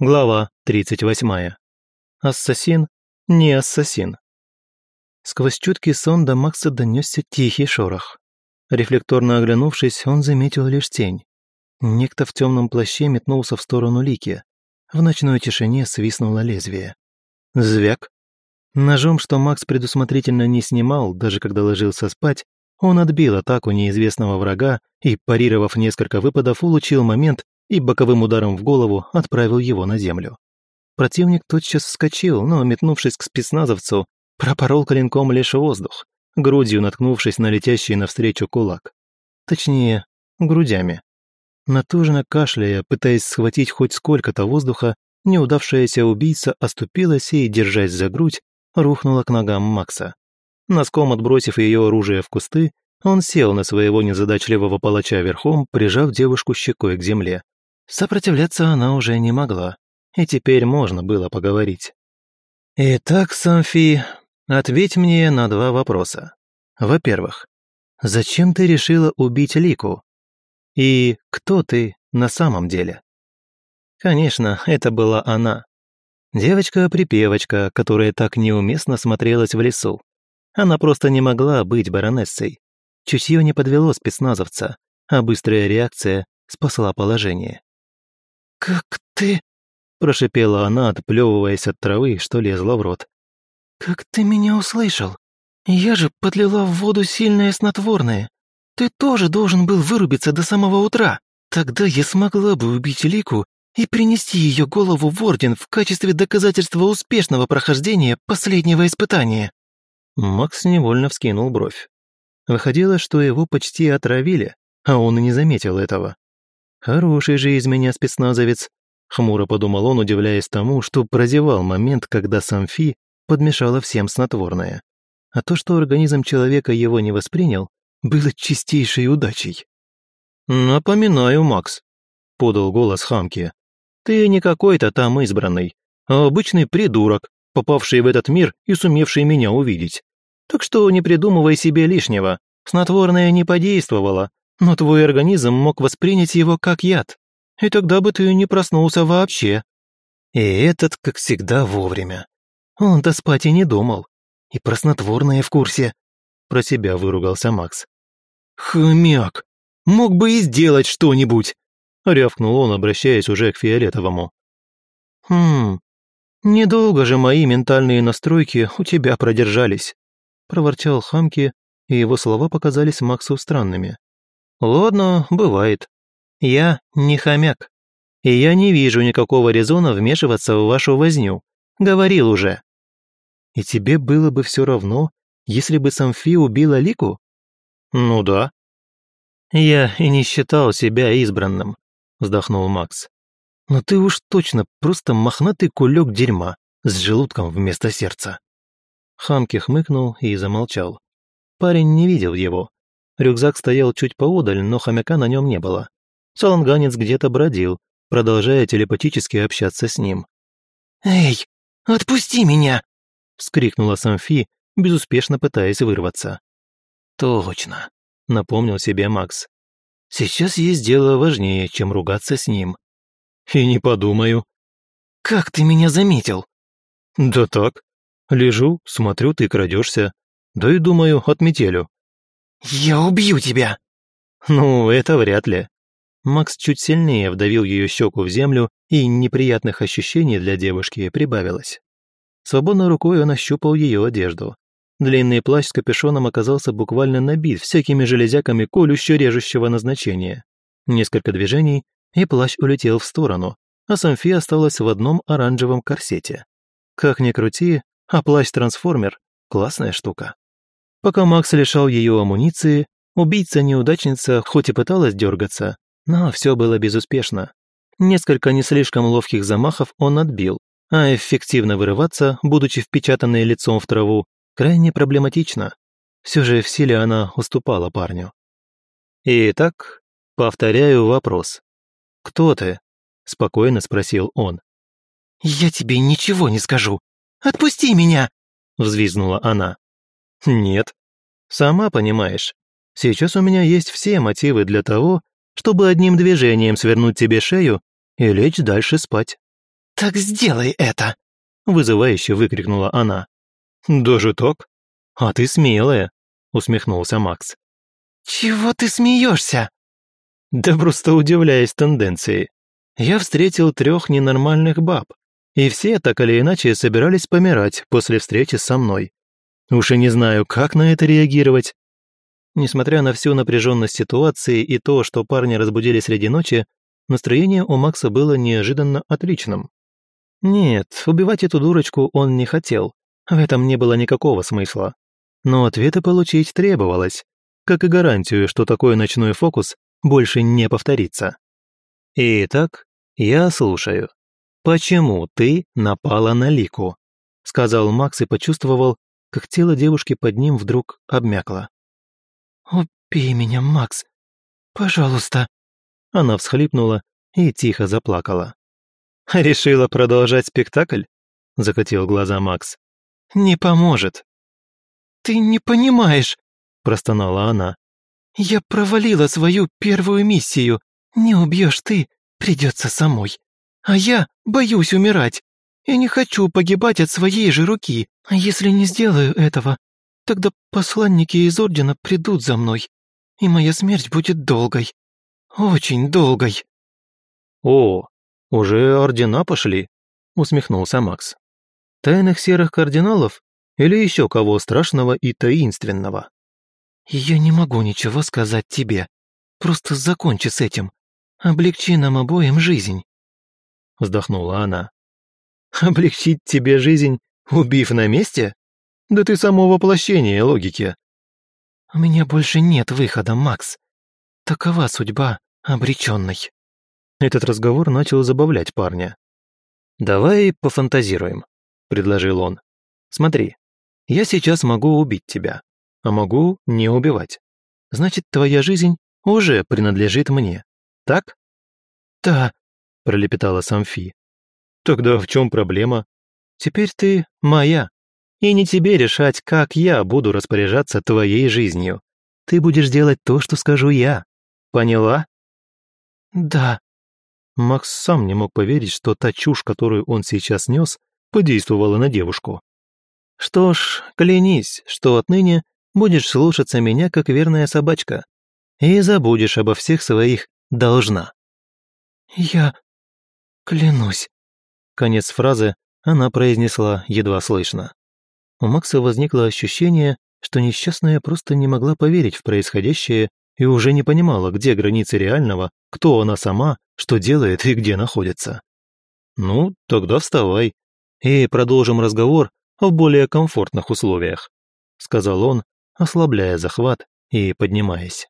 Глава 38. Ассасин не ассасин. Сквозь чуткий сон до Макса донесся тихий шорох. Рефлекторно оглянувшись, он заметил лишь тень. Некто в темном плаще метнулся в сторону Лики. В ночной тишине свистнуло лезвие. Звяк. Ножом, что Макс предусмотрительно не снимал, даже когда ложился спать, он отбил атаку неизвестного врага и, парировав несколько выпадов, улучил момент, и боковым ударом в голову отправил его на землю. Противник тотчас вскочил, но, метнувшись к спецназовцу, пропорол коленком лишь воздух, грудью наткнувшись на летящий навстречу кулак. Точнее, грудями. Натужно кашляя, пытаясь схватить хоть сколько-то воздуха, неудавшаяся убийца оступилась и, держась за грудь, рухнула к ногам Макса. Носком отбросив ее оружие в кусты, он сел на своего незадачливого палача верхом, прижав девушку щекой к земле. Сопротивляться она уже не могла, и теперь можно было поговорить. «Итак, Самфи, ответь мне на два вопроса. Во-первых, зачем ты решила убить Лику? И кто ты на самом деле?» Конечно, это была она. Девочка-припевочка, которая так неуместно смотрелась в лесу. Она просто не могла быть баронессой. Чутье не подвело спецназовца, а быстрая реакция спасла положение. «Как ты...» – прошипела она, отплевываясь от травы, что лезла в рот. «Как ты меня услышал? Я же подлила в воду сильное снотворное. Ты тоже должен был вырубиться до самого утра. Тогда я смогла бы убить Лику и принести ее голову в орден в качестве доказательства успешного прохождения последнего испытания». Макс невольно вскинул бровь. Выходило, что его почти отравили, а он и не заметил этого. «Хороший же из меня спецназовец», — хмуро подумал он, удивляясь тому, что прозевал момент, когда Самфи подмешала всем снотворное. А то, что организм человека его не воспринял, было чистейшей удачей. «Напоминаю, Макс», — подал голос Хамки, «ты не какой-то там избранный, а обычный придурок, попавший в этот мир и сумевший меня увидеть. Так что не придумывай себе лишнего, снотворное не подействовало, но твой организм мог воспринять его как яд, и тогда бы ты не проснулся вообще. И этот, как всегда, вовремя. Он-то спать и не думал. И про снотворное в курсе. Про себя выругался Макс. «Хомяк! Мог бы и сделать что-нибудь!» рявкнул он, обращаясь уже к Фиолетовому. «Хм, недолго же мои ментальные настройки у тебя продержались», проворчал Хамки, и его слова показались Максу странными. «Ладно, бывает. Я не хомяк, и я не вижу никакого резона вмешиваться в вашу возню. Говорил уже». «И тебе было бы все равно, если бы Самфи убила Лику?» «Ну да». «Я и не считал себя избранным», — вздохнул Макс. «Но ты уж точно просто мохнатый кулек дерьма с желудком вместо сердца». Хамки хмыкнул и замолчал. Парень не видел его, Рюкзак стоял чуть поодаль, но хомяка на нем не было. Саланганец где-то бродил, продолжая телепатически общаться с ним. «Эй, отпусти меня!» — вскрикнула Самфи, безуспешно пытаясь вырваться. «Точно», — напомнил себе Макс. «Сейчас есть дело важнее, чем ругаться с ним». «И не подумаю». «Как ты меня заметил?» «Да так. Лежу, смотрю, ты крадешься. Да и думаю, отметелю. «Я убью тебя!» «Ну, это вряд ли». Макс чуть сильнее вдавил ее щеку в землю, и неприятных ощущений для девушки прибавилось. Свободной рукой он ощупал ее одежду. Длинный плащ с капюшоном оказался буквально набит всякими железяками колюще-режущего назначения. Несколько движений, и плащ улетел в сторону, а Самфи осталась в одном оранжевом корсете. Как ни крути, а плащ-трансформер — классная штука. Пока Макс лишал ее амуниции, убийца-неудачница хоть и пыталась дергаться, но все было безуспешно. Несколько не слишком ловких замахов он отбил, а эффективно вырываться, будучи впечатанной лицом в траву, крайне проблематично. Все же в силе она уступала парню. «Итак, повторяю вопрос. Кто ты?» – спокойно спросил он. «Я тебе ничего не скажу. Отпусти меня!» – взвизгнула она. «Нет. Сама понимаешь, сейчас у меня есть все мотивы для того, чтобы одним движением свернуть тебе шею и лечь дальше спать». Так сделай это!» Вызывающе выкрикнула она. «Даже так? А ты смелая!» усмехнулся Макс. «Чего ты смеешься?» Да просто удивляясь тенденции. Я встретил трех ненормальных баб, и все так или иначе собирались помирать после встречи со мной. Уж и не знаю, как на это реагировать. Несмотря на всю напряженность ситуации и то, что парни разбудили среди ночи, настроение у Макса было неожиданно отличным. Нет, убивать эту дурочку он не хотел, в этом не было никакого смысла. Но ответа получить требовалось, как и гарантию, что такой ночной фокус больше не повторится. Итак, я слушаю. Почему ты напала на Лику? Сказал Макс и почувствовал, как тело девушки под ним вдруг обмякло. «Убей меня, Макс! Пожалуйста!» Она всхлипнула и тихо заплакала. «Решила продолжать спектакль?» – закатил глаза Макс. «Не поможет». «Ты не понимаешь!» – простонала она. «Я провалила свою первую миссию. Не убьешь ты, придется самой. А я боюсь умирать и не хочу погибать от своей же руки. А если не сделаю этого, тогда посланники из Ордена придут за мной, и моя смерть будет долгой. Очень долгой». «О, уже ордена пошли?» — усмехнулся Макс. «Тайных серых кардиналов или еще кого страшного и таинственного?» «Я не могу ничего сказать тебе. Просто закончи с этим. Облегчи нам обоим жизнь», — вздохнула она. «Облегчить тебе жизнь, убив на месте? Да ты само воплощение логики». «У меня больше нет выхода, Макс. Такова судьба обреченной». Этот разговор начал забавлять парня. «Давай пофантазируем», — предложил он. «Смотри, я сейчас могу убить тебя, а могу не убивать. Значит, твоя жизнь уже принадлежит мне, так?» «Да», – пролепетала Самфи. «Тогда в чем проблема? Теперь ты моя, и не тебе решать, как я буду распоряжаться твоей жизнью. Ты будешь делать то, что скажу я. Поняла?» «Да». Макс сам не мог поверить, что та чушь, которую он сейчас нес, подействовала на девушку. Что ж, клянись, что отныне будешь слушаться меня, как верная собачка, и забудешь обо всех своих «должна». «Я клянусь». Конец фразы она произнесла едва слышно. У Макса возникло ощущение, что несчастная просто не могла поверить в происходящее и уже не понимала, где границы реального, кто она сама, что делает и где находится. «Ну, тогда вставай и продолжим разговор в более комфортных условиях», сказал он, ослабляя захват и поднимаясь.